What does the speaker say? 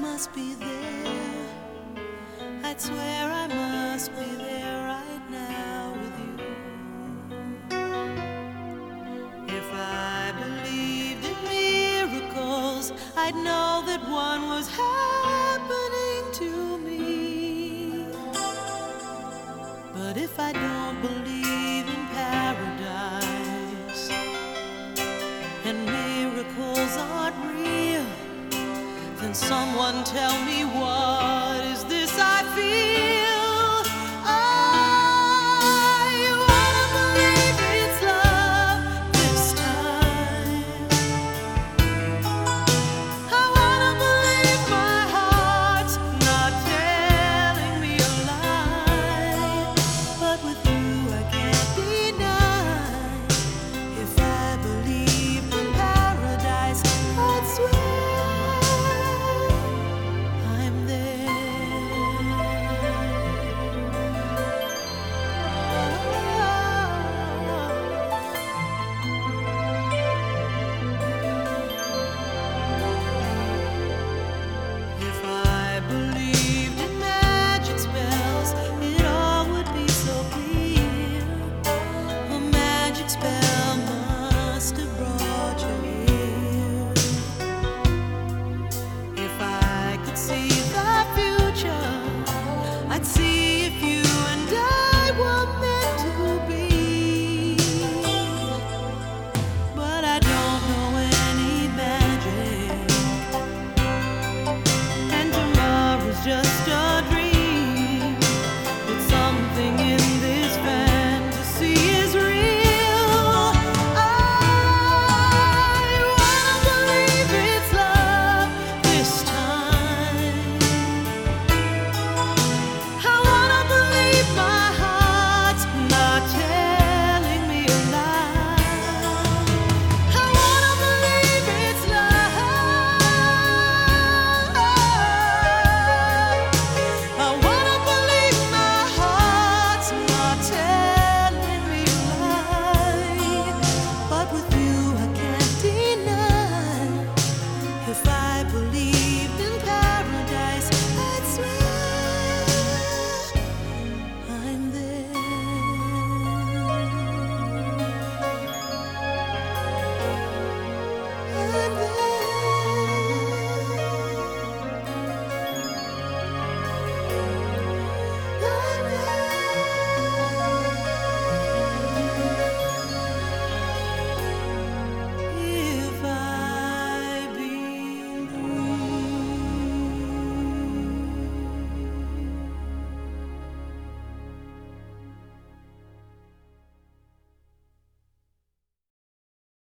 must be there. I'd swear I must be there right now with you. If I believed in miracles, I'd know that one was happening to me. But if I don't believe in paradise and miracles aren't then someone tell me what is?